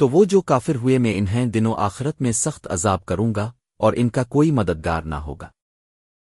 تو وہ جو کافر ہوئے میں انہیں دنوں آخرت میں سخت عذاب کروں گا اور ان کا کوئی مددگار نہ ہوگا۔